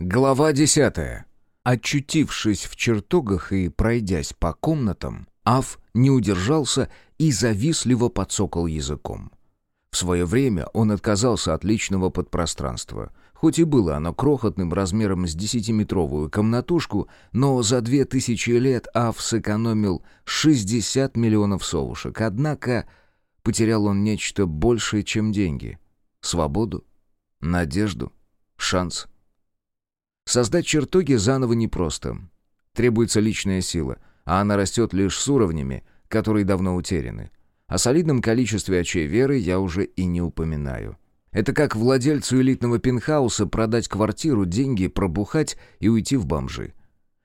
Глава десятая. Очутившись в чертогах и пройдясь по комнатам, Аф не удержался и завистливо подсокал языком. В свое время он отказался от личного подпространства. Хоть и было оно крохотным размером с десятиметровую комнатушку, но за две тысячи лет Аф сэкономил 60 миллионов совушек. Однако потерял он нечто большее, чем деньги. Свободу, надежду, шанс — Создать чертоги заново непросто. Требуется личная сила, а она растет лишь с уровнями, которые давно утеряны. О солидном количестве очей веры я уже и не упоминаю. Это как владельцу элитного пентхауса продать квартиру, деньги, пробухать и уйти в бомжи.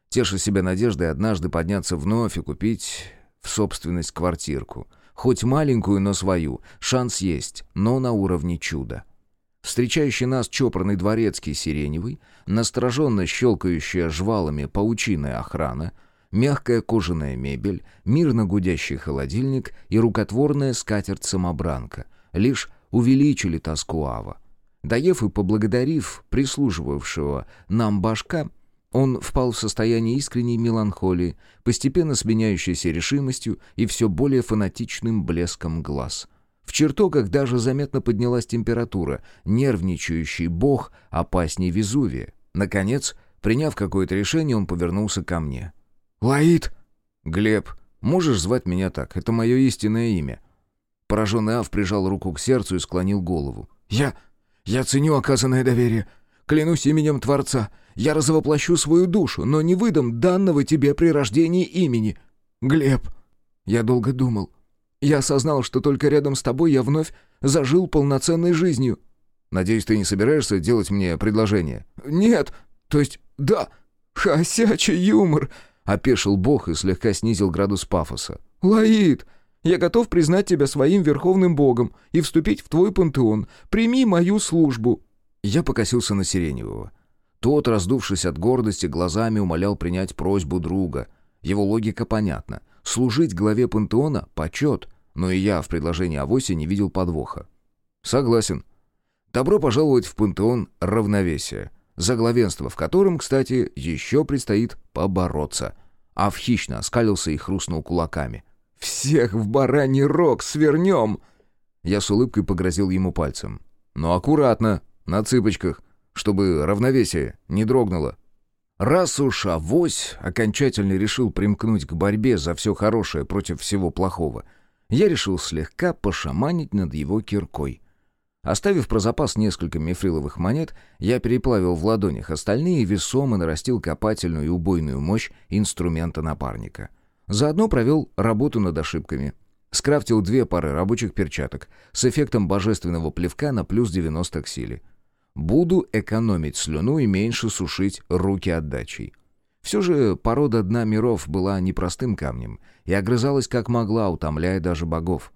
Теша себя надеждой однажды подняться вновь и купить в собственность квартирку. Хоть маленькую, но свою. Шанс есть, но на уровне чуда. Встречающий нас чопорный дворецкий сиреневый, настороженно щелкающая жвалами паучиная охрана, мягкая кожаная мебель, мирно гудящий холодильник и рукотворная скатерть-самобранка лишь увеличили тоску Ава. Доев и поблагодарив прислуживавшего нам башка, он впал в состояние искренней меланхолии, постепенно сменяющейся решимостью и все более фанатичным блеском глаз — в чертогах даже заметно поднялась температура. Нервничающий бог опаснее Везувия. Наконец, приняв какое-то решение, он повернулся ко мне. «Лаид!» «Глеб, можешь звать меня так? Это мое истинное имя». Пораженный Ав прижал руку к сердцу и склонил голову. «Я... я ценю оказанное доверие. Клянусь именем Творца. Я развоплощу свою душу, но не выдам данного тебе при рождении имени. Глеб!» Я долго думал. Я осознал, что только рядом с тобой я вновь зажил полноценной жизнью». «Надеюсь, ты не собираешься делать мне предложение?» «Нет, то есть да, хосячий юмор», — опешил Бог и слегка снизил градус пафоса. «Лаид, я готов признать тебя своим верховным богом и вступить в твой пантеон. Прими мою службу». Я покосился на Сиреневого. Тот, раздувшись от гордости, глазами умолял принять просьбу друга. Его логика понятна. Служить главе пантеона — почет, но и я в предложении Авоси не видел подвоха. Согласен. Добро пожаловать в пантеон равновесия, за главенство в котором, кстати, еще предстоит побороться. Ав хищно оскалился и хрустнул кулаками. «Всех в бараний рог свернем!» Я с улыбкой погрозил ему пальцем. «Но аккуратно, на цыпочках, чтобы равновесие не дрогнуло». Раз уж авось окончательно решил примкнуть к борьбе за все хорошее против всего плохого — я решил слегка пошаманить над его киркой. Оставив про запас несколько мифриловых монет, я переплавил в ладонях остальные и весомо нарастил копательную и убойную мощь инструмента напарника. Заодно провел работу над ошибками. Скрафтил две пары рабочих перчаток с эффектом божественного плевка на плюс 90 к силе. Буду экономить слюну и меньше сушить руки отдачей. Все же порода дна миров была непростым камнем и огрызалась как могла, утомляя даже богов.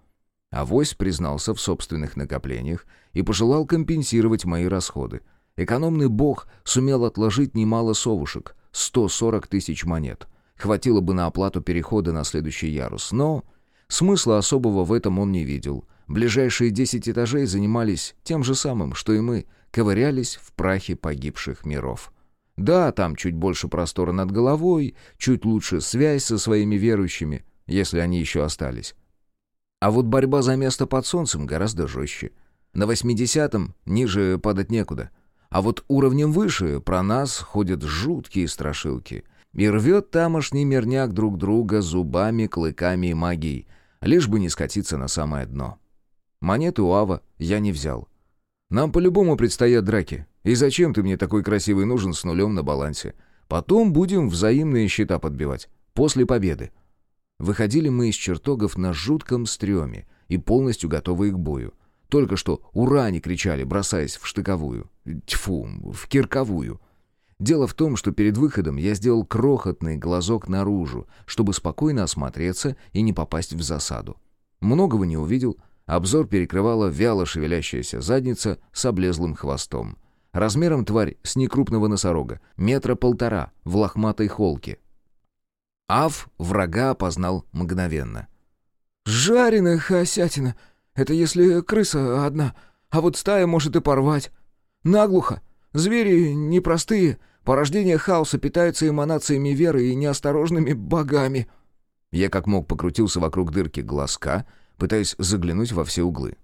Авось признался в собственных накоплениях и пожелал компенсировать мои расходы. Экономный бог сумел отложить немало совушек — 140 тысяч монет. Хватило бы на оплату перехода на следующий ярус, но смысла особого в этом он не видел. Ближайшие 10 этажей занимались тем же самым, что и мы, ковырялись в прахе погибших миров. Да, там чуть больше простора над головой, чуть лучше связь со своими верующими, если они еще остались. А вот борьба за место под солнцем гораздо жестче. На 80-м ниже падать некуда. А вот уровнем выше про нас ходят жуткие страшилки. И рвет тамошний мирняк друг друга зубами, клыками и магией, лишь бы не скатиться на самое дно. Монеты у Ава я не взял. Нам по-любому предстоят драки. И зачем ты мне такой красивый нужен с нулем на балансе? Потом будем взаимные счета подбивать. После победы. Выходили мы из чертогов на жутком стреме и полностью готовые к бою. Только что «Ура!» не кричали, бросаясь в штыковую. Тьфу, в кирковую. Дело в том, что перед выходом я сделал крохотный глазок наружу, чтобы спокойно осмотреться и не попасть в засаду. Многого не увидел, Обзор перекрывала вяло шевелящаяся задница с облезлым хвостом. Размером тварь с некрупного носорога, метра полтора, в лохматой холке. Ав врага опознал мгновенно. «Жареная хосятина! Это если крыса одна, а вот стая может и порвать. Наглухо! Звери непростые, порождение хаоса питаются эманациями веры и неосторожными богами». Я как мог покрутился вокруг дырки глазка, пытаясь заглянуть во все углы.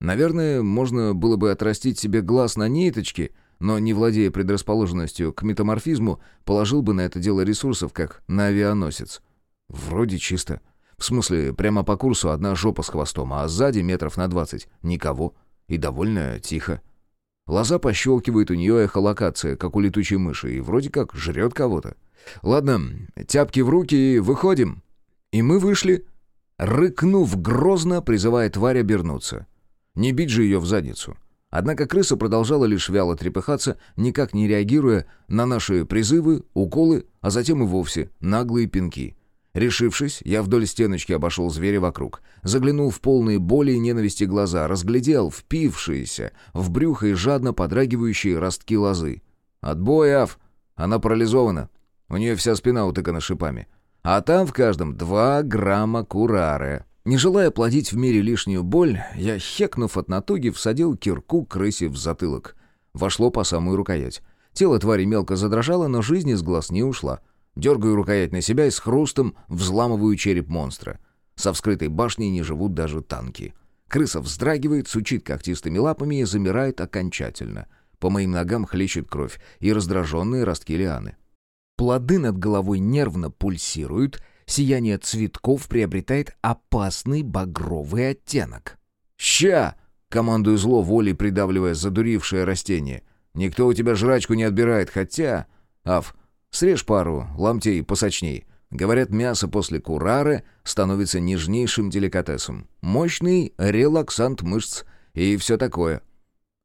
Наверное, можно было бы отрастить себе глаз на ниточке, но, не владея предрасположенностью к метаморфизму, положил бы на это дело ресурсов, как на авианосец. Вроде чисто. В смысле, прямо по курсу одна жопа с хвостом, а сзади метров на двадцать никого. И довольно тихо. Лоза пощелкивает, у нее эхолокация, как у летучей мыши, и вроде как жрет кого-то. Ладно, тяпки в руки и выходим. И мы вышли, рыкнув грозно, призывая тварь обернуться. Не бить же ее в задницу. Однако крыса продолжала лишь вяло трепыхаться, никак не реагируя на наши призывы, уколы, а затем и вовсе наглые пинки. Решившись, я вдоль стеночки обошел зверя вокруг, заглянул в полные боли и ненависти глаза, разглядел впившиеся в брюхо и жадно подрагивающие ростки лозы. «Отбой, Аф! Она парализована. У нее вся спина утыкана шипами. А там в каждом два грамма курары». Не желая плодить в мире лишнюю боль, я, хекнув от натуги, всадил кирку крысе в затылок. Вошло по самую рукоять. Тело твари мелко задрожало, но жизнь из глаз не ушла. Дергаю рукоять на себя и с хрустом взламываю череп монстра. Со вскрытой башней не живут даже танки. Крыса вздрагивает, сучит когтистыми лапами и замирает окончательно. По моим ногам хлещет кровь и раздраженные ростки лианы. Плоды над головой нервно пульсируют, сияние цветков приобретает опасный багровый оттенок. «Ща!» — командую зло волей, придавливая задурившее растение. «Никто у тебя жрачку не отбирает, хотя...» «Аф, срежь пару ломтей посочней». Говорят, мясо после курары становится нежнейшим деликатесом. Мощный релаксант мышц и все такое.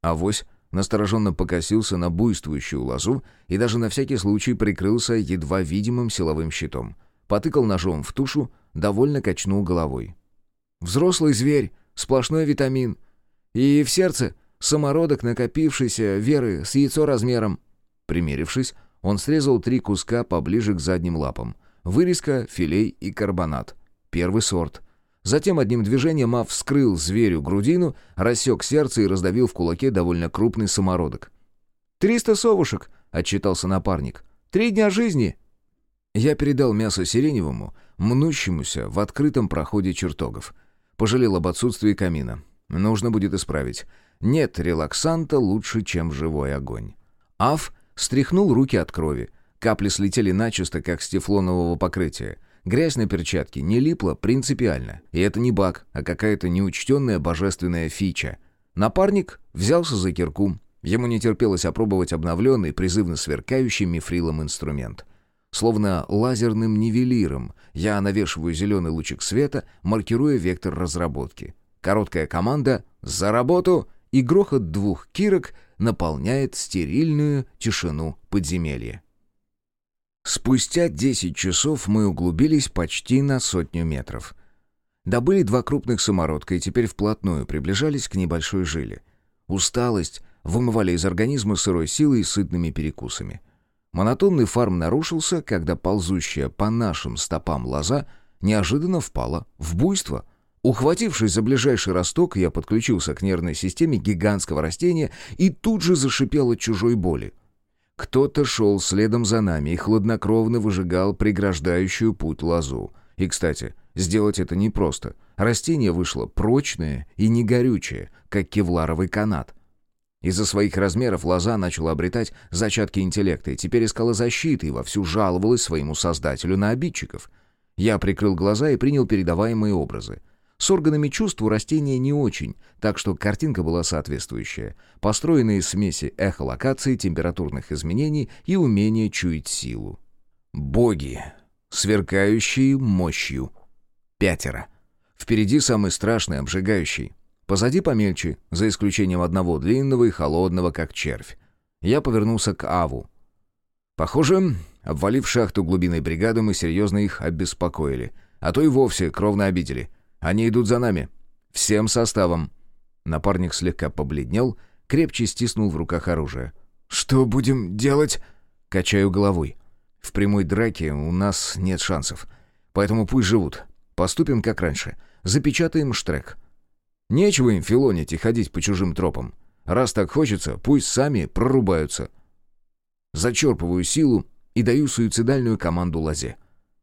Авось настороженно покосился на буйствующую лозу и даже на всякий случай прикрылся едва видимым силовым щитом — потыкал ножом в тушу, довольно качнул головой. «Взрослый зверь, сплошной витамин. И в сердце самородок накопившийся веры с яйцо размером». Примерившись, он срезал три куска поближе к задним лапам. Вырезка, филей и карбонат. Первый сорт. Затем одним движением Мав вскрыл зверю грудину, рассек сердце и раздавил в кулаке довольно крупный самородок. «Триста совушек», — отчитался напарник. «Три дня жизни». Я передал мясо Сиреневому, мнущемуся в открытом проходе чертогов. Пожалел об отсутствии камина. Нужно будет исправить. Нет релаксанта лучше, чем живой огонь. Аф стряхнул руки от крови. Капли слетели начисто, как с тефлонового покрытия. Грязь на перчатке не липла принципиально. И это не баг, а какая-то неучтенная божественная фича. Напарник взялся за кирку. Ему не терпелось опробовать обновленный, призывно сверкающий мифрилом инструмент. Словно лазерным нивелиром я навешиваю зеленый лучик света, маркируя вектор разработки. Короткая команда «За работу!» и грохот двух кирок наполняет стерильную тишину подземелья. Спустя 10 часов мы углубились почти на сотню метров. Добыли два крупных самородка и теперь вплотную приближались к небольшой жиле. Усталость вымывали из организма сырой силой и сытными перекусами. Монотонный фарм нарушился, когда ползущая по нашим стопам лоза неожиданно впала в буйство. Ухватившись за ближайший росток, я подключился к нервной системе гигантского растения и тут же зашипел от чужой боли. Кто-то шел следом за нами и хладнокровно выжигал преграждающую путь лозу. И, кстати, сделать это непросто. Растение вышло прочное и не горючее, как кевларовый канат. Из-за своих размеров лоза начала обретать зачатки интеллекта и теперь искала защиты и вовсю жаловалась своему создателю на обидчиков. Я прикрыл глаза и принял передаваемые образы. С органами чувств у растения не очень, так что картинка была соответствующая. Построенная из смеси эхолокации, температурных изменений и умения чуять силу. Боги, сверкающие мощью. Пятеро. Впереди самый страшный, обжигающий. Позади помельче, за исключением одного длинного и холодного, как червь. Я повернулся к Аву. Похоже, обвалив шахту глубиной бригады, мы серьезно их обеспокоили. А то и вовсе кровно обидели. Они идут за нами. Всем составом. Напарник слегка побледнел, крепче стиснул в руках оружие. «Что будем делать?» Качаю головой. «В прямой драке у нас нет шансов. Поэтому пусть живут. Поступим как раньше. Запечатаем штрек. Нечего им филонить и ходить по чужим тропам. Раз так хочется, пусть сами прорубаются. Зачерпываю силу и даю суицидальную команду лозе.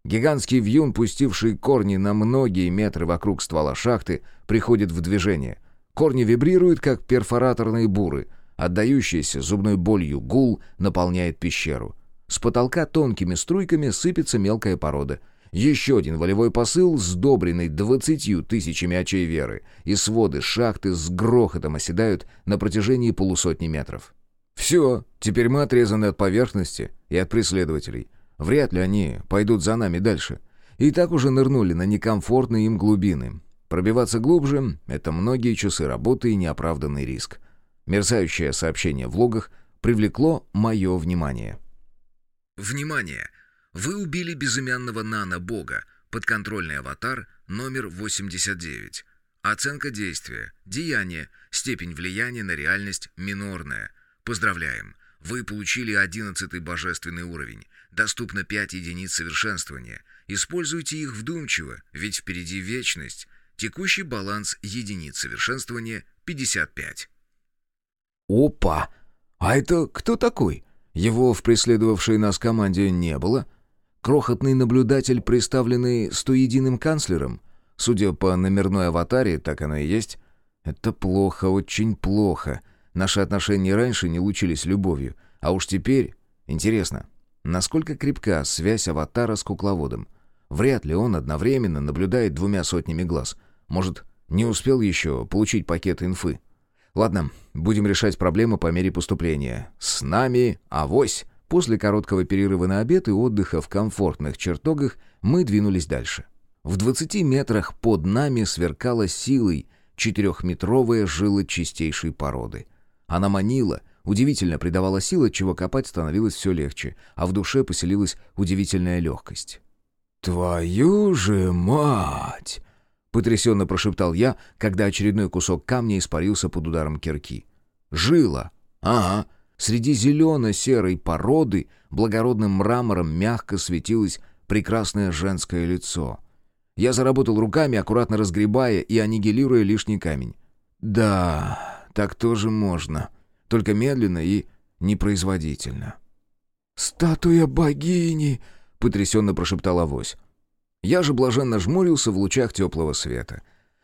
Гигантский вьюн, пустивший корни на многие метры вокруг ствола шахты, приходит в движение. Корни вибрируют, как перфораторные буры. Отдающийся зубной болью гул наполняет пещеру. С потолка тонкими струйками сыпется мелкая порода. Еще один волевой посыл, сдобренный двадцатью тысячами очей веры, и своды шахты с грохотом оседают на протяжении полусотни метров. Все, теперь мы отрезаны от поверхности и от преследователей. Вряд ли они пойдут за нами дальше. И так уже нырнули на некомфортные им глубины. Пробиваться глубже — это многие часы работы и неоправданный риск. Мерцающее сообщение в логах привлекло мое внимание. Внимание! Вы убили безымянного нано-бога, подконтрольный аватар номер 89. Оценка действия, деяние, степень влияния на реальность минорная. Поздравляем! Вы получили 11 божественный уровень. Доступно 5 единиц совершенствования. Используйте их вдумчиво, ведь впереди вечность. Текущий баланс единиц совершенствования 55. Опа! А это кто такой? Его в преследовавшей нас команде не было. Крохотный наблюдатель, представленный стоединым канцлером. Судя по номерной аватаре, так оно и есть. Это плохо, очень плохо. Наши отношения раньше не лучились любовью. А уж теперь... Интересно, насколько крепка связь аватара с кукловодом? Вряд ли он одновременно наблюдает двумя сотнями глаз. Может, не успел еще получить пакет инфы? Ладно, будем решать проблемы по мере поступления. С нами авось. После короткого перерыва на обед и отдыха в комфортных чертогах мы двинулись дальше. В 20 метрах под нами сверкала силой четырехметровая жила чистейшей породы. Она манила, удивительно придавала силы, чего копать становилось все легче, а в душе поселилась удивительная легкость. «Твою же мать!» потрясенно прошептал я, когда очередной кусок камня испарился под ударом кирки. «Жила! Ага!» Среди зелено-серой породы благородным мрамором мягко светилось прекрасное женское лицо. Я заработал руками, аккуратно разгребая и аннигилируя лишний камень. «Да, так тоже можно, только медленно и непроизводительно». «Статуя богини!» — потрясенно прошептал авось. Я же блаженно жмурился в лучах теплого света.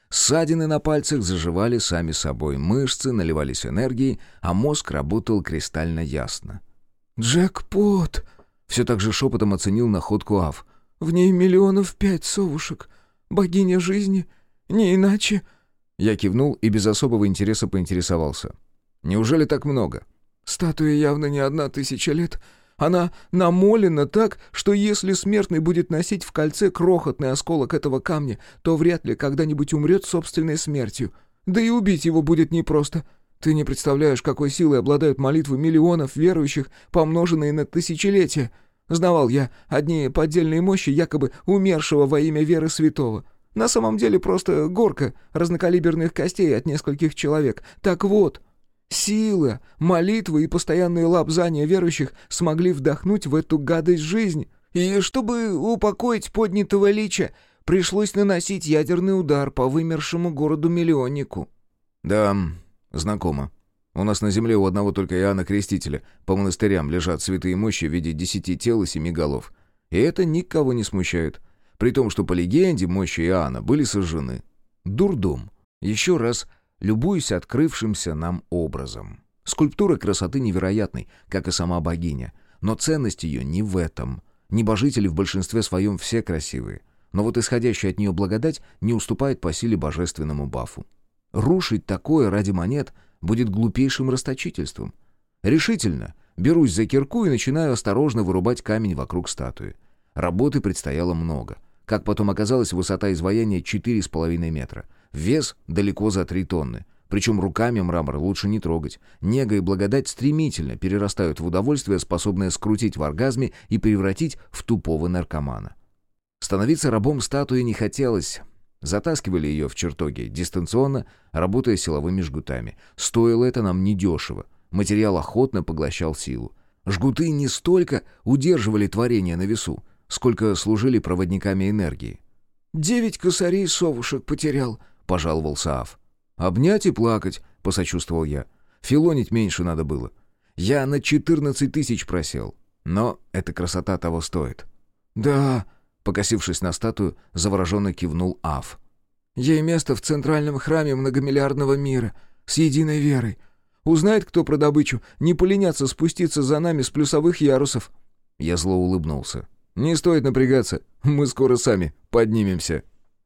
Ссадины на пальцах заживали сами собой, мышцы наливались энергией, а мозг работал кристально ясно. «Джекпот!» — все так же шепотом оценил находку Ав. «В ней миллионов пять совушек. Богиня жизни. Не иначе...» Я кивнул и без особого интереса поинтересовался. «Неужели так много?» «Статуя явно не одна тысяча лет, она намолена так, что если смертный будет носить в кольце крохотный осколок этого камня, то вряд ли когда-нибудь умрет собственной смертью. Да и убить его будет непросто. Ты не представляешь, какой силой обладают молитвы миллионов верующих, помноженные на тысячелетия. Знавал я одни поддельные мощи якобы умершего во имя веры святого. На самом деле просто горка разнокалиберных костей от нескольких человек. Так вот, Сила, молитвы и постоянные лапзания верующих смогли вдохнуть в эту гадость жизнь. И чтобы упокоить поднятого лича, пришлось наносить ядерный удар по вымершему городу-миллионнику. «Да, знакомо. У нас на земле у одного только Иоанна Крестителя по монастырям лежат святые мощи в виде десяти тел и семи голов. И это никого не смущает. При том, что по легенде мощи Иоанна были сожжены. Дурдом. Еще раз любуюсь открывшимся нам образом. Скульптура красоты невероятной, как и сама богиня. Но ценность ее не в этом. Небожители в большинстве своем все красивые. Но вот исходящая от нее благодать не уступает по силе божественному бафу. Рушить такое ради монет будет глупейшим расточительством. Решительно берусь за кирку и начинаю осторожно вырубать камень вокруг статуи. Работы предстояло много. Как потом оказалось, высота изваяния 4,5 метра — Вес далеко за три тонны. Причем руками мрамор лучше не трогать. Нега и благодать стремительно перерастают в удовольствие, способное скрутить в оргазме и превратить в тупого наркомана. Становиться рабом статуи не хотелось. Затаскивали ее в чертоге дистанционно, работая силовыми жгутами. Стоило это нам недешево. Материал охотно поглощал силу. Жгуты не столько удерживали творение на весу, сколько служили проводниками энергии. «Девять косарей совушек потерял», пожаловался Аф. «Обнять и плакать», — посочувствовал я. Филонить меньше надо было. Я на 14 тысяч просел. Но эта красота того стоит. «Да», — покосившись на статую, завороженно кивнул Аф. «Ей место в центральном храме многомиллиардного мира, с единой верой. Узнает кто про добычу, не поленятся спуститься за нами с плюсовых ярусов». Я зло улыбнулся. «Не стоит напрягаться, мы скоро сами поднимемся».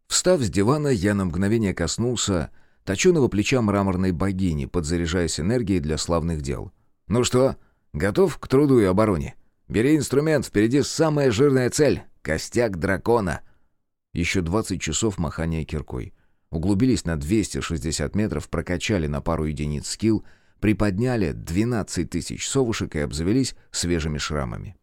Встав с дивана, я на мгновение коснулся точеного плеча мраморной богини, подзаряжаясь энергией для славных дел. «Ну что, готов к труду и обороне? Бери инструмент, впереди самая жирная цель — костяк дракона». Еще 20 часов махания киркой. Углубились на 260 метров, прокачали на пару единиц скилл, приподняли 12 тысяч совушек и обзавелись свежими шрамами.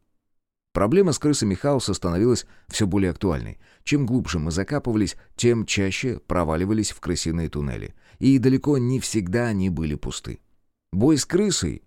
Проблема с крысами хаоса становилась все более актуальной. Чем глубже мы закапывались, тем чаще проваливались в крысиные туннели. И далеко не всегда они были пусты. Бой с крысой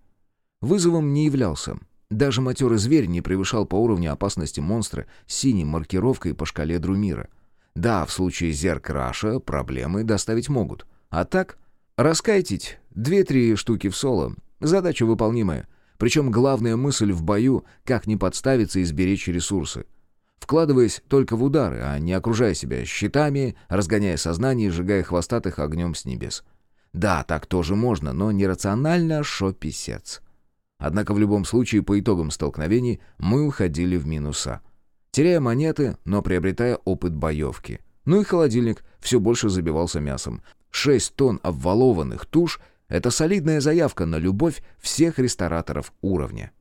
вызовом не являлся. Даже матерый зверь не превышал по уровню опасности монстра с синей маркировкой по шкале Друмира. Да, в случае зеркраша проблемы доставить могут. А так, раскайтить две-три штуки в соло — задача выполнимая — причем главная мысль в бою — как не подставиться и сберечь ресурсы. Вкладываясь только в удары, а не окружая себя щитами, разгоняя сознание и сжигая хвостатых огнем с небес. Да, так тоже можно, но нерационально шо писец. Однако в любом случае по итогам столкновений мы уходили в минуса. Теряя монеты, но приобретая опыт боевки. Ну и холодильник все больше забивался мясом. Шесть тонн обвалованных туш — это солидная заявка на любовь всех рестораторов уровня.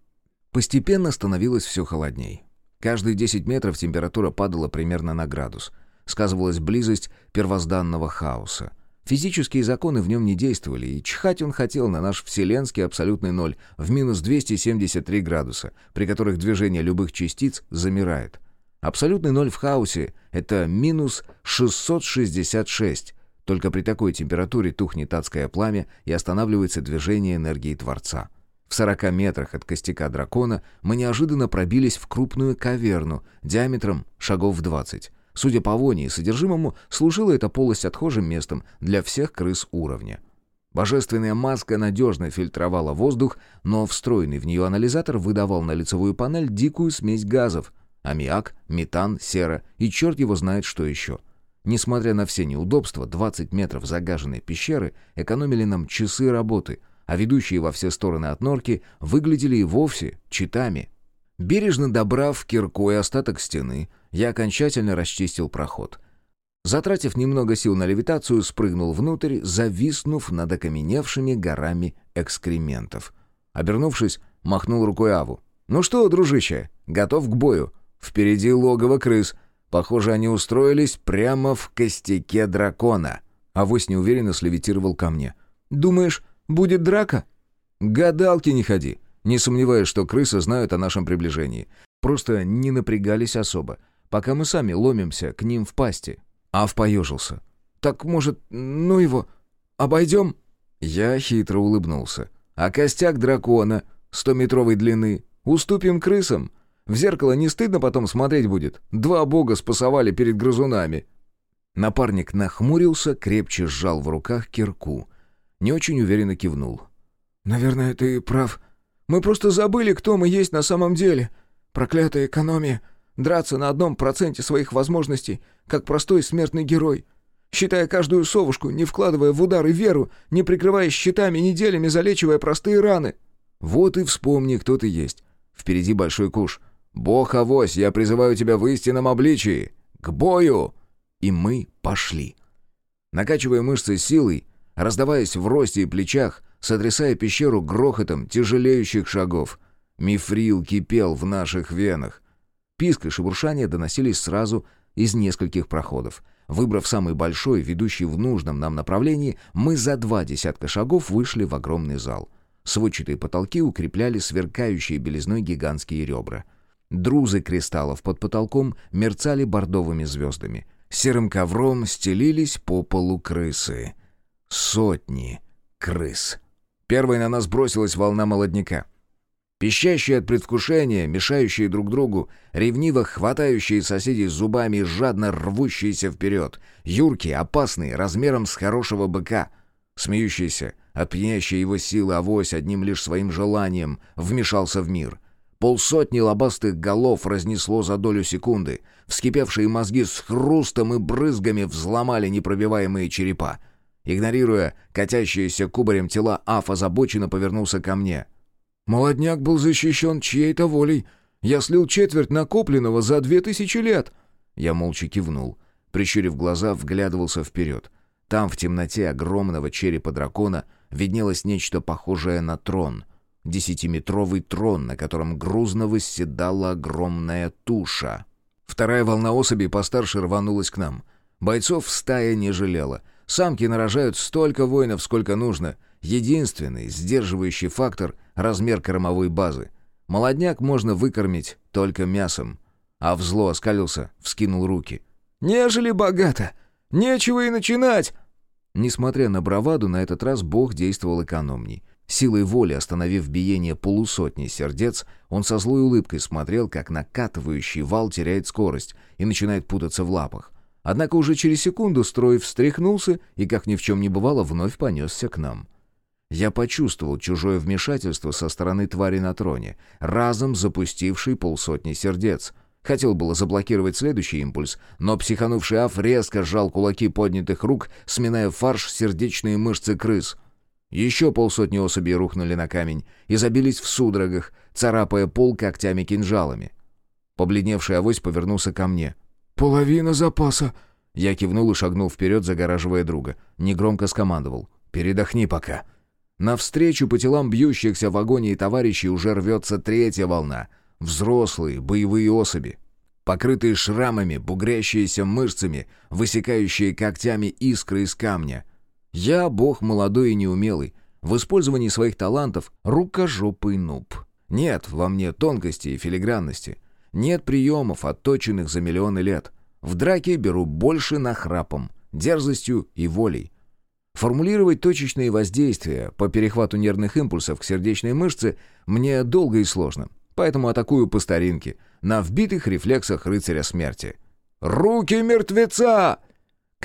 Постепенно становилось все холодней. Каждые 10 метров температура падала примерно на градус. Сказывалась близость первозданного хаоса. Физические законы в нем не действовали, и чихать он хотел на наш вселенский абсолютный ноль в минус 273 градуса, при которых движение любых частиц замирает. Абсолютный ноль в хаосе — это минус 666, только при такой температуре тухнет адское пламя и останавливается движение энергии Творца. В 40 метрах от костяка дракона мы неожиданно пробились в крупную каверну диаметром шагов в 20. Судя по воне и содержимому, служила эта полость отхожим местом для всех крыс уровня. Божественная маска надежно фильтровала воздух, но встроенный в нее анализатор выдавал на лицевую панель дикую смесь газов — аммиак, метан, сера и черт его знает что еще — Несмотря на все неудобства, 20 метров загаженной пещеры экономили нам часы работы, а ведущие во все стороны от норки выглядели и вовсе читами. Бережно добрав киркой остаток стены, я окончательно расчистил проход. Затратив немного сил на левитацию, спрыгнул внутрь, зависнув над окаменевшими горами экскрементов. Обернувшись, махнул рукой Аву. «Ну что, дружище, готов к бою? Впереди логово крыс, Похоже, они устроились прямо в костяке дракона. Авось неуверенно слевитировал ко мне. «Думаешь, будет драка?» «Гадалки не ходи. Не сомневаюсь, что крысы знают о нашем приближении. Просто не напрягались особо, пока мы сами ломимся к ним в пасти». Ав поежился. «Так, может, ну его, обойдем?» Я хитро улыбнулся. «А костяк дракона, стометровой длины, уступим крысам?» В зеркало не стыдно потом смотреть будет? Два бога спасовали перед грызунами». Напарник нахмурился, крепче сжал в руках кирку. Не очень уверенно кивнул. «Наверное, ты прав. Мы просто забыли, кто мы есть на самом деле. Проклятая экономия. Драться на одном проценте своих возможностей, как простой смертный герой. Считая каждую совушку, не вкладывая в удары веру, не прикрываясь щитами, неделями залечивая простые раны. Вот и вспомни, кто ты есть. Впереди большой куш. «Бог авось, я призываю тебя в истинном обличии! К бою!» И мы пошли. Накачивая мышцы силой, раздаваясь в росте и плечах, сотрясая пещеру грохотом тяжелеющих шагов. Мифрил кипел в наших венах. Писк и шебуршание доносились сразу из нескольких проходов. Выбрав самый большой, ведущий в нужном нам направлении, мы за два десятка шагов вышли в огромный зал. Сводчатые потолки укрепляли сверкающие белизной гигантские ребра — Друзы кристаллов под потолком мерцали бордовыми звездами. Серым ковром стелились по полу крысы. Сотни крыс. Первой на нас бросилась волна молодняка. Пищащие от предвкушения, мешающие друг другу, ревниво хватающие соседей зубами жадно рвущиеся вперед, юркие, опасные, размером с хорошего быка, смеющиеся, От его силы авось одним лишь своим желанием вмешался в мир. Полсотни лобастых голов разнесло за долю секунды. Вскипевшие мозги с хрустом и брызгами взломали непробиваемые черепа. Игнорируя катящиеся кубарем тела, Аф озабоченно повернулся ко мне. «Молодняк был защищен чьей-то волей. Я слил четверть накопленного за две тысячи лет». Я молча кивнул. Прищурив глаза, вглядывался вперед. Там, в темноте огромного черепа дракона, виднелось нечто похожее на трон. Десятиметровый трон, на котором грузно восседала огромная туша. Вторая волна особей постарше рванулась к нам. Бойцов стая не жалела. Самки нарожают столько воинов, сколько нужно. Единственный сдерживающий фактор — размер кормовой базы. Молодняк можно выкормить только мясом. А взло оскалился, вскинул руки. «Нежели богато! Нечего и начинать!» Несмотря на браваду, на этот раз Бог действовал экономней. Силой воли остановив биение полусотни сердец, он со злой улыбкой смотрел, как накатывающий вал теряет скорость и начинает путаться в лапах. Однако уже через секунду строй встряхнулся и, как ни в чем не бывало, вновь понесся к нам. Я почувствовал чужое вмешательство со стороны твари на троне, разом запустившей полсотни сердец — Хотел было заблокировать следующий импульс, но психанувший Аф резко сжал кулаки поднятых рук, сминая фарш сердечные мышцы крыс. Еще полсотни особей рухнули на камень и забились в судорогах, царапая пол когтями-кинжалами. Побледневший авось повернулся ко мне. «Половина запаса!» Я кивнул и шагнул вперед, загораживая друга. Негромко скомандовал. «Передохни пока». Навстречу по телам бьющихся в агонии товарищей уже рвется третья волна — Взрослые, боевые особи. Покрытые шрамами, бугрящиеся мышцами, высекающие когтями искры из камня. Я, бог молодой и неумелый, в использовании своих талантов рукожопый нуб. Нет во мне тонкости и филигранности. Нет приемов, отточенных за миллионы лет. В драке беру больше нахрапом, дерзостью и волей. Формулировать точечные воздействия по перехвату нервных импульсов к сердечной мышце мне долго и сложно. Поэтому атакую по старинке, на вбитых рефлексах рыцаря смерти. «Руки мертвеца!»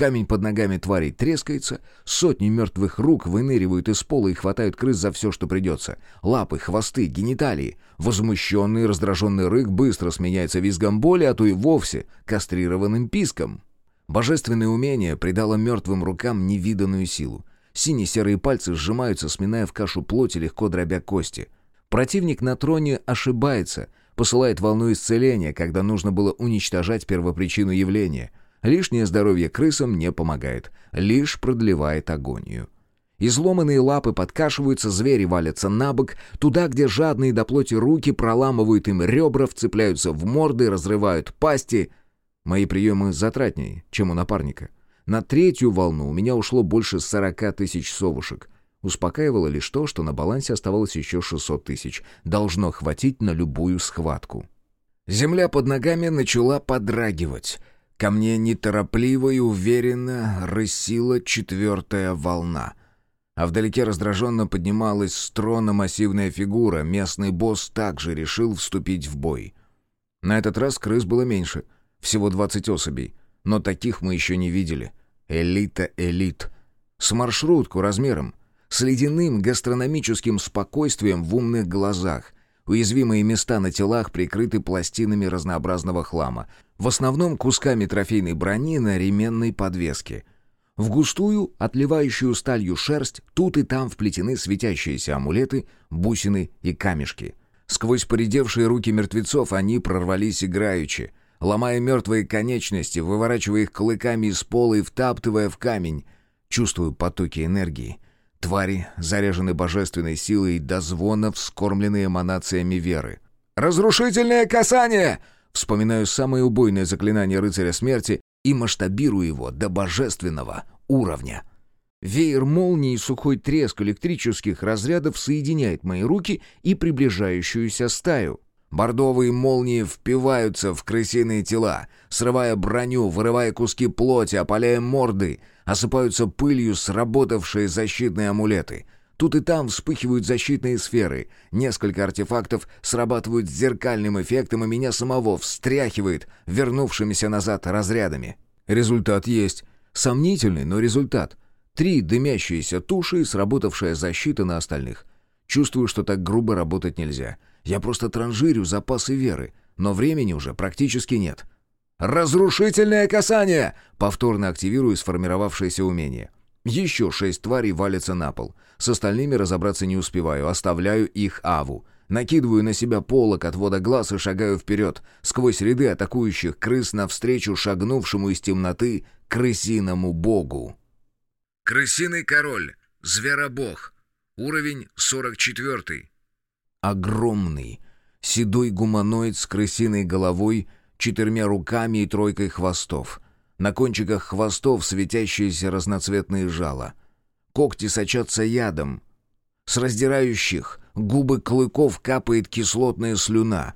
Камень под ногами тварей трескается, сотни мертвых рук выныривают из пола и хватают крыс за все, что придется. Лапы, хвосты, гениталии. Возмущенный раздраженный рык быстро сменяется визгом боли, а то и вовсе кастрированным писком. Божественное умение придало мертвым рукам невиданную силу. Сине-серые пальцы сжимаются, сминая в кашу плоти, легко дробя кости — Противник на троне ошибается, посылает волну исцеления, когда нужно было уничтожать первопричину явления. Лишнее здоровье крысам не помогает, лишь продлевает агонию. Изломанные лапы подкашиваются, звери валятся на бок, туда, где жадные до плоти руки проламывают им ребра, вцепляются в морды, разрывают пасти. Мои приемы затратнее, чем у напарника. На третью волну у меня ушло больше сорока тысяч совушек — Успокаивало лишь то, что на балансе оставалось еще 600 тысяч. Должно хватить на любую схватку. Земля под ногами начала подрагивать. Ко мне неторопливо и уверенно рысила четвертая волна. А вдалеке раздраженно поднималась с трона массивная фигура. Местный босс также решил вступить в бой. На этот раз крыс было меньше. Всего 20 особей. Но таких мы еще не видели. Элита элит. С маршрутку размером с ледяным гастрономическим спокойствием в умных глазах. Уязвимые места на телах прикрыты пластинами разнообразного хлама, в основном кусками трофейной брони на ременной подвеске. В густую, отливающую сталью шерсть, тут и там вплетены светящиеся амулеты, бусины и камешки. Сквозь поредевшие руки мертвецов они прорвались играючи, ломая мертвые конечности, выворачивая их клыками из пола и втаптывая в камень. Чувствую потоки энергии — Твари заряжены божественной силой до звона, вскормленные эманациями веры. «Разрушительное касание!» Вспоминаю самое убойное заклинание рыцаря смерти и масштабирую его до божественного уровня. Веер молнии и сухой треск электрических разрядов соединяет мои руки и приближающуюся стаю. Бордовые молнии впиваются в крысиные тела, срывая броню, вырывая куски плоти, опаляя морды, осыпаются пылью сработавшие защитные амулеты. Тут и там вспыхивают защитные сферы. Несколько артефактов срабатывают с зеркальным эффектом, и меня самого встряхивает вернувшимися назад разрядами. Результат есть. Сомнительный, но результат. Три дымящиеся туши и сработавшая защита на остальных. Чувствую, что так грубо работать нельзя. Я просто транжирю запасы веры, но времени уже практически нет. «Разрушительное касание!» Повторно активирую сформировавшееся умение. Еще шесть тварей валятся на пол. С остальными разобраться не успеваю, оставляю их аву. Накидываю на себя полок отвода глаз и шагаю вперед, сквозь ряды атакующих крыс навстречу шагнувшему из темноты крысиному богу. Крысиный король. Зверобог. Уровень 44. Огромный, седой гуманоид с крысиной головой, четырьмя руками и тройкой хвостов. На кончиках хвостов светящиеся разноцветные жала. Когти сочатся ядом. С раздирающих губы клыков капает кислотная слюна.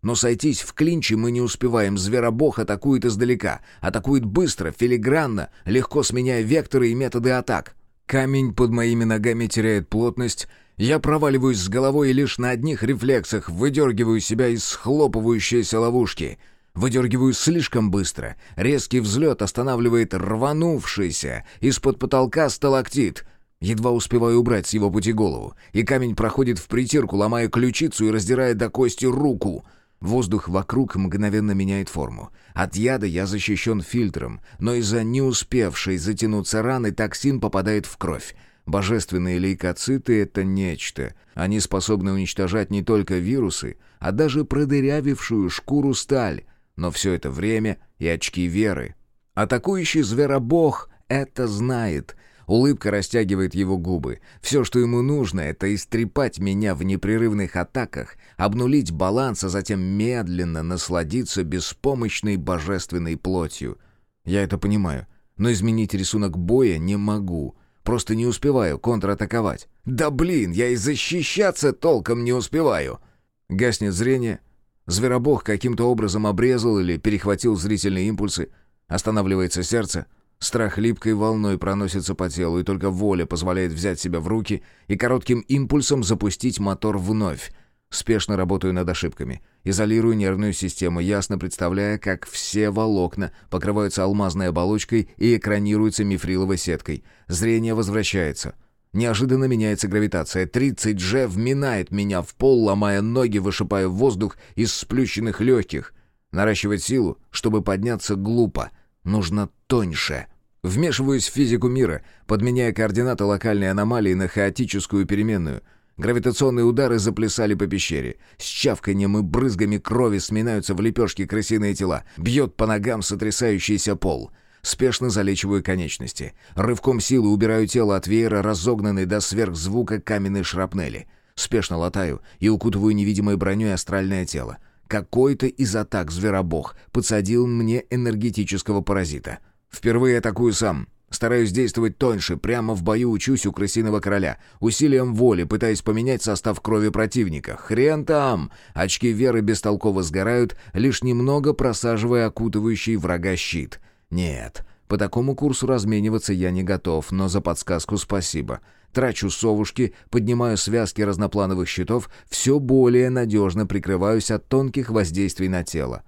Но сойтись в клинче мы не успеваем. Зверобог атакует издалека. Атакует быстро, филигранно, легко сменяя векторы и методы атак. Камень под моими ногами теряет плотность. Я проваливаюсь с головой и лишь на одних рефлексах выдергиваю себя из схлопывающейся ловушки. Выдергиваю слишком быстро. Резкий взлет останавливает рванувшийся из-под потолка сталактит. Едва успеваю убрать с его пути голову, и камень проходит в притирку, ломая ключицу и раздирая до кости руку — Воздух вокруг мгновенно меняет форму. От яда я защищен фильтром, но из-за не успевшей затянуться раны токсин попадает в кровь. Божественные лейкоциты — это нечто. Они способны уничтожать не только вирусы, а даже продырявившую шкуру сталь. Но все это время и очки веры. Атакующий зверобог это знает — Улыбка растягивает его губы. Все, что ему нужно, это истрепать меня в непрерывных атаках, обнулить баланс, а затем медленно насладиться беспомощной божественной плотью. Я это понимаю, но изменить рисунок боя не могу. Просто не успеваю контратаковать. Да блин, я и защищаться толком не успеваю. Гаснет зрение. Зверобог каким-то образом обрезал или перехватил зрительные импульсы. Останавливается сердце — Страх липкой волной проносится по телу, и только воля позволяет взять себя в руки и коротким импульсом запустить мотор вновь. Спешно работаю над ошибками. Изолирую нервную систему, ясно представляя, как все волокна покрываются алмазной оболочкой и экранируются мифриловой сеткой. Зрение возвращается. Неожиданно меняется гравитация. 30G вминает меня в пол, ломая ноги, вышибая воздух из сплющенных легких. Наращивать силу, чтобы подняться, глупо — Нужно тоньше. Вмешиваюсь в физику мира, подменяя координаты локальной аномалии на хаотическую переменную. Гравитационные удары заплясали по пещере. С чавканьем и брызгами крови сминаются в лепешки крысиные тела. Бьет по ногам сотрясающийся пол. Спешно залечиваю конечности. Рывком силы убираю тело от веера, разогнанной до сверхзвука каменной шрапнели. Спешно латаю и укутываю невидимой броней астральное тело. Какой-то из атак зверобог подсадил мне энергетического паразита. Впервые атакую сам. Стараюсь действовать тоньше, прямо в бою учусь у крысиного короля. Усилием воли пытаясь поменять состав крови противника. Хрен там! Очки веры бестолково сгорают, лишь немного просаживая окутывающий врага щит. Нет, по такому курсу размениваться я не готов, но за подсказку спасибо. Трачу совушки, поднимаю связки разноплановых щитов, все более надежно прикрываюсь от тонких воздействий на тело.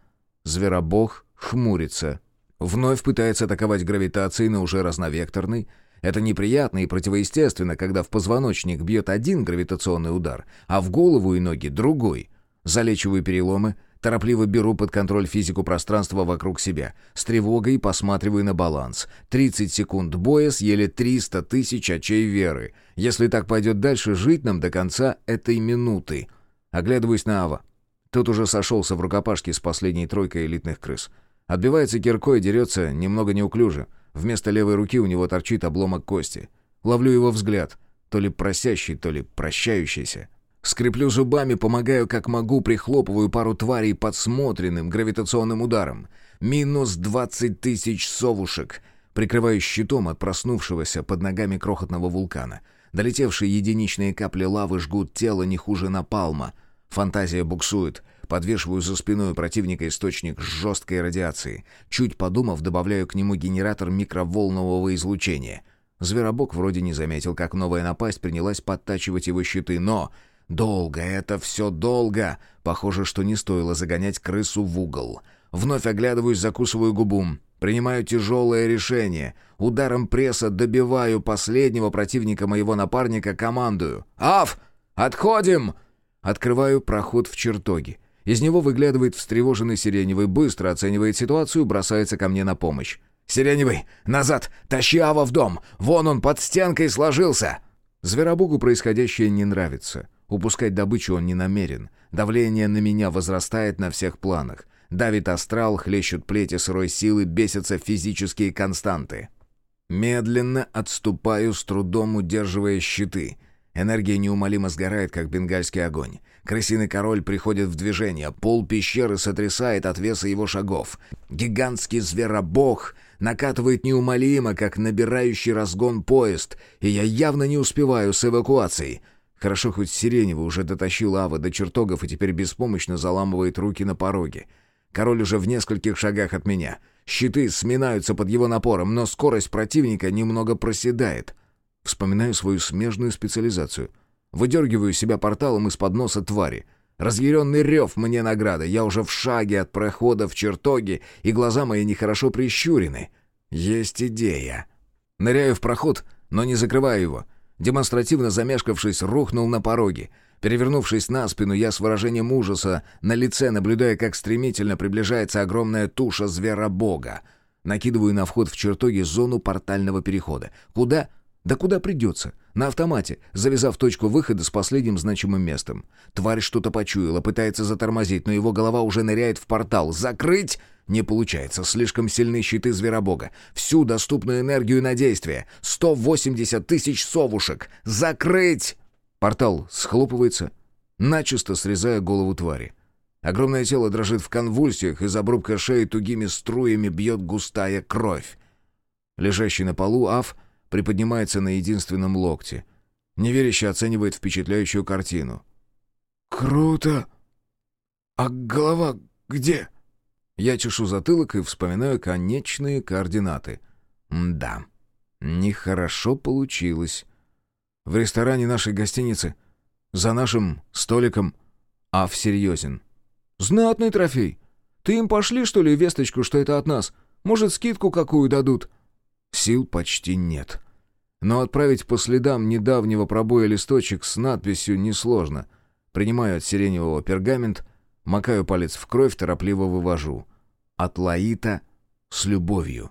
Зверобог хмурится. Вновь пытается атаковать гравитацией, но уже разновекторной. Это неприятно и противоестественно, когда в позвоночник бьет один гравитационный удар, а в голову и ноги другой. Залечиваю переломы, Торопливо беру под контроль физику пространства вокруг себя. С тревогой посматриваю на баланс. 30 секунд боя съели 300 тысяч очей веры. Если так пойдет дальше, жить нам до конца этой минуты. Оглядываюсь на Ава. Тот уже сошелся в рукопашке с последней тройкой элитных крыс. Отбивается киркой, дерется немного неуклюже. Вместо левой руки у него торчит обломок кости. Ловлю его взгляд. То ли просящий, то ли прощающийся. Скреплю зубами, помогаю как могу, прихлопываю пару тварей подсмотренным гравитационным ударом. Минус двадцать тысяч совушек. Прикрываю щитом от проснувшегося под ногами крохотного вулкана. Долетевшие единичные капли лавы жгут тело не хуже напалма. Фантазия буксует. Подвешиваю за спиной противника источник жесткой радиации. Чуть подумав, добавляю к нему генератор микроволнового излучения. Зверобок вроде не заметил, как новая напасть принялась подтачивать его щиты, но Долго, это все долго. Похоже, что не стоило загонять крысу в угол. Вновь оглядываюсь, закусываю губу. Принимаю тяжелое решение. Ударом пресса добиваю последнего противника моего напарника, командую. «Аф! Отходим!» Открываю проход в чертоги. Из него выглядывает встревоженный Сиреневый, быстро оценивает ситуацию, бросается ко мне на помощь. «Сиреневый! Назад! Тащи Ава в дом! Вон он под стенкой сложился!» Зверобогу происходящее не нравится. Упускать добычу он не намерен. Давление на меня возрастает на всех планах. Давит астрал, хлещут плети сырой силы, бесятся физические константы. Медленно отступаю, с трудом удерживая щиты. Энергия неумолимо сгорает, как бенгальский огонь. Крысиный король приходит в движение, пол пещеры сотрясает от веса его шагов. Гигантский зверобог накатывает неумолимо, как набирающий разгон поезд, и я явно не успеваю с эвакуацией. Хорошо, хоть Сиреневый уже дотащил Ава до чертогов и теперь беспомощно заламывает руки на пороге. Король уже в нескольких шагах от меня. Щиты сминаются под его напором, но скорость противника немного проседает. Вспоминаю свою смежную специализацию. Выдергиваю себя порталом из-под носа твари. Разъяренный рев мне награда. Я уже в шаге от прохода в чертоги, и глаза мои нехорошо прищурены. Есть идея. Ныряю в проход, но не закрываю его. Демонстративно замешкавшись, рухнул на пороге. Перевернувшись на спину, я с выражением ужаса на лице наблюдая, как стремительно приближается огромная туша зверобога. Накидываю на вход в чертоги зону портального перехода. Куда? Да куда придется. На автомате, завязав точку выхода с последним значимым местом. Тварь что-то почуяла, пытается затормозить, но его голова уже ныряет в портал. «Закрыть!» Не получается, слишком сильны щиты зверобога. Всю доступную энергию на действие. 180 тысяч совушек. Закрыть! Портал схлопывается, начисто срезая голову твари. Огромное тело дрожит в конвульсиях, из обрубка шеи тугими струями бьет густая кровь. Лежащий на полу Аф приподнимается на единственном локте. Неверяще оценивает впечатляющую картину. «Круто! А голова где?» Я чешу затылок и вспоминаю конечные координаты. Да, нехорошо получилось. В ресторане нашей гостиницы. За нашим столиком. А всерьезен. «Знатный трофей. Ты им пошли, что ли, весточку, что это от нас? Может, скидку какую дадут?» Сил почти нет. Но отправить по следам недавнего пробоя листочек с надписью несложно. Принимаю от сиреневого пергамент, макаю палец в кровь, торопливо вывожу. От Лаита с любовью.